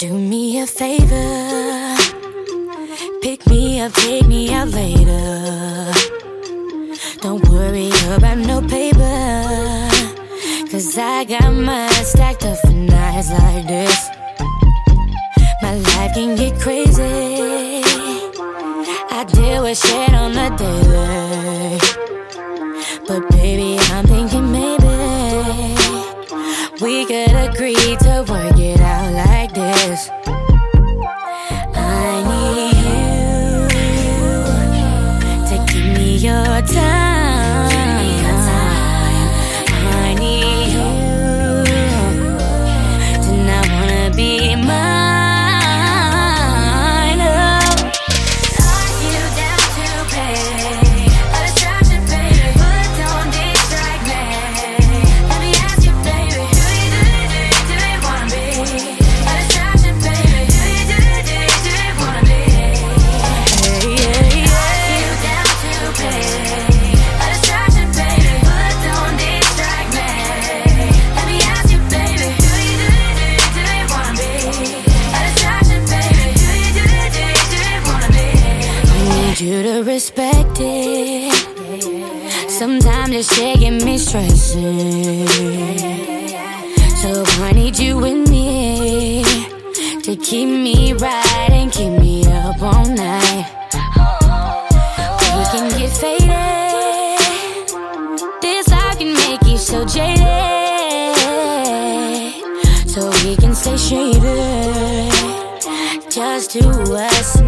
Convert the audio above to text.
Do me a favor, pick me up, take me out later. Don't worry about no paper, cause I got mine stacked up for nights like this. My life can get crazy, I deal with shit on the daily. But baby, I'm thinking maybe we could agree to work it out like time. You to respect it. Sometimes shit get me stressing. So I need you with me to keep me right and keep me up all night. We can get faded. This love can make you so jaded. So we can stay shaded. Just to us